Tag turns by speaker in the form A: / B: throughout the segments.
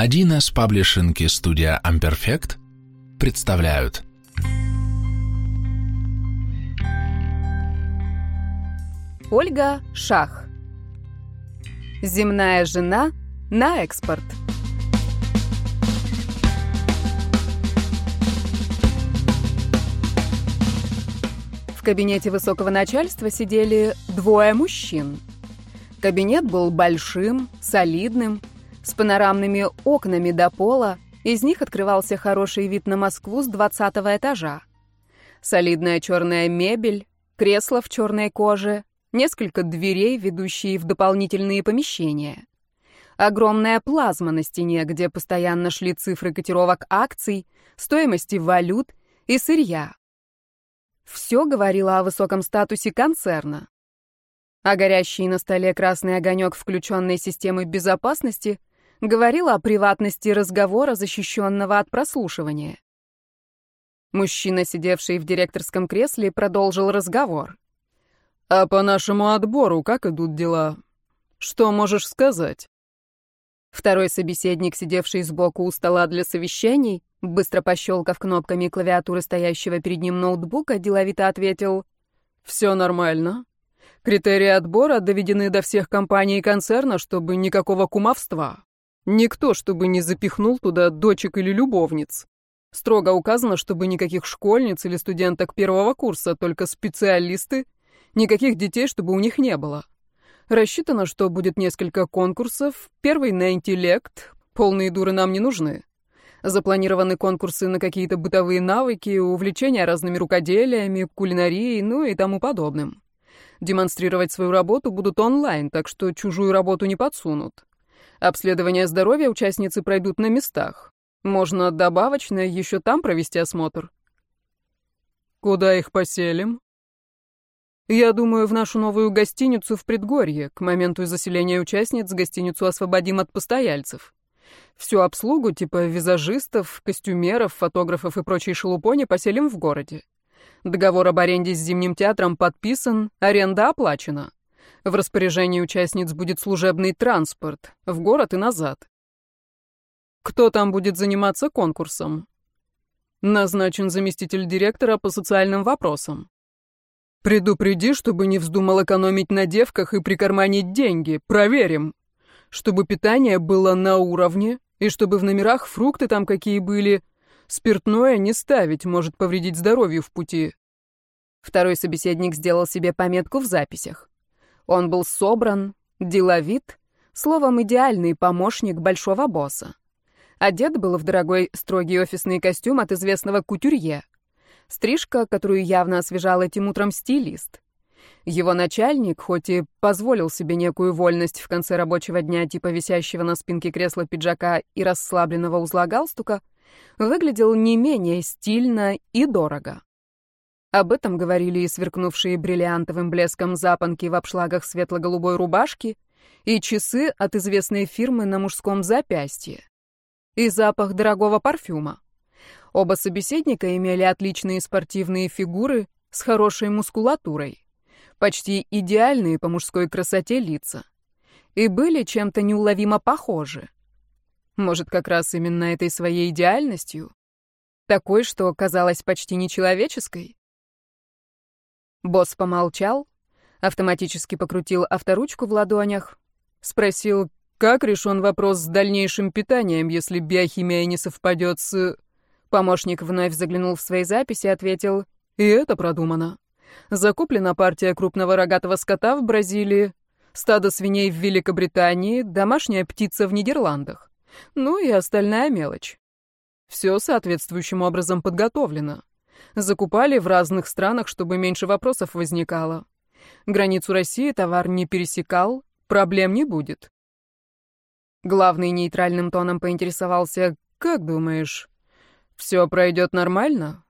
A: 1С паблишинг и студия Amperfect представляют.
B: Ольга Шах. Земная жена на экспорт. В кабинете высокого начальства сидели двое мужчин. Кабинет был большим, солидным, с панорамными окнами до пола, из них открывался хороший вид на Москву с двадцатого этажа. Солидная черная мебель, кресло в черной коже, несколько дверей, ведущие в дополнительные помещения. Огромная плазма на стене, где постоянно шли цифры котировок акций, стоимости валют и сырья. Все говорило о высоком статусе концерна. А горящий на столе красный огонек включенной системы безопасности говорила о приватности разговора, защищенного от прослушивания. Мужчина, сидевший в директорском кресле, продолжил разговор.
C: «А по нашему отбору как идут дела? Что можешь сказать?»
B: Второй собеседник, сидевший сбоку у стола для совещаний, быстро пощелкав кнопками клавиатуры стоящего перед ним ноутбука, деловито ответил «Все нормально. Критерии отбора доведены до всех компаний и концерна, чтобы никакого кумовства. Никто, чтобы не запихнул туда дочек или любовниц. Строго указано, чтобы никаких школьниц или студенток первого курса, только специалисты, никаких детей, чтобы у них не было. Рассчитано, что будет несколько конкурсов. Первый на интеллект. Полные дуры нам не нужны. Запланированы конкурсы на какие-то бытовые навыки, увлечения разными рукоделиями, кулинарией, ну и тому подобным. Демонстрировать свою работу будут онлайн, так что чужую работу не подсунут. Обследование здоровья участницы пройдут на местах. Можно добавочно еще там провести осмотр.
C: Куда их поселим?
B: Я думаю, в нашу новую гостиницу в предгорье. К моменту заселения участниц гостиницу освободим от постояльцев. Всю обслугу, типа визажистов, костюмеров, фотографов и прочей шелупони, поселим в городе. Договор об аренде с Зимним театром подписан, аренда оплачена. В распоряжении участниц будет служебный транспорт, в город и назад. Кто там будет заниматься конкурсом? Назначен заместитель директора по социальным вопросам. Предупреди, чтобы не вздумал экономить на девках и прикарманить деньги. Проверим. Чтобы питание было на уровне, и чтобы в номерах фрукты там какие были. Спиртное не ставить, может повредить здоровью в пути. Второй собеседник сделал себе пометку в записях. Он был собран, деловит, словом, идеальный помощник большого босса. Одет был в дорогой строгий офисный костюм от известного кутюрье. Стрижка, которую явно освежал этим утром стилист. Его начальник, хоть и позволил себе некую вольность в конце рабочего дня типа висящего на спинке кресла пиджака и расслабленного узла галстука, выглядел не менее стильно и дорого. Об этом говорили и сверкнувшие бриллиантовым блеском запонки в обшлагах светло-голубой рубашки, и часы от известной фирмы на мужском запястье, и запах дорогого парфюма. Оба собеседника имели отличные спортивные фигуры с хорошей мускулатурой, почти идеальные по мужской красоте лица, и были чем-то неуловимо похожи. Может, как раз именно этой своей идеальностью? Такой, что казалась почти нечеловеческой? Босс помолчал, автоматически покрутил авторучку в ладонях, спросил, как решен вопрос с дальнейшим питанием, если биохимия не совпадет с... Помощник вновь заглянул в свои записи и ответил, и это продумано. Закуплена партия крупного рогатого скота в Бразилии, стадо свиней в Великобритании, домашняя птица в Нидерландах. Ну и остальная мелочь. Все соответствующим образом подготовлено. Закупали в разных странах, чтобы меньше вопросов возникало. Границу России товар не пересекал, проблем не будет. Главный нейтральным тоном поинтересовался, «Как думаешь, все пройдет нормально?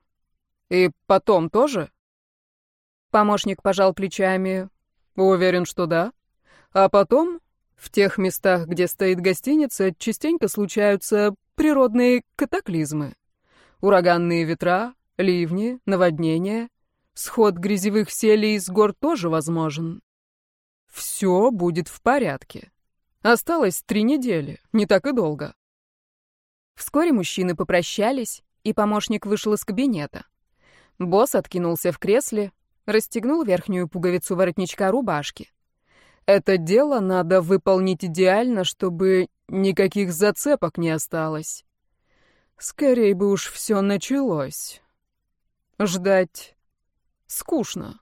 B: И потом тоже?» Помощник пожал плечами. «Уверен, что да. А потом, в тех местах, где стоит гостиница, частенько случаются природные катаклизмы. Ураганные ветра, Ливни, наводнения, сход грязевых селей с гор тоже возможен. Все будет в порядке. Осталось три недели, не так и долго. Вскоре мужчины попрощались, и помощник вышел из кабинета. Босс откинулся в кресле, расстегнул верхнюю пуговицу воротничка рубашки. Это дело надо выполнить идеально, чтобы никаких зацепок не осталось. Скорей бы уж все началось. Ждать скучно.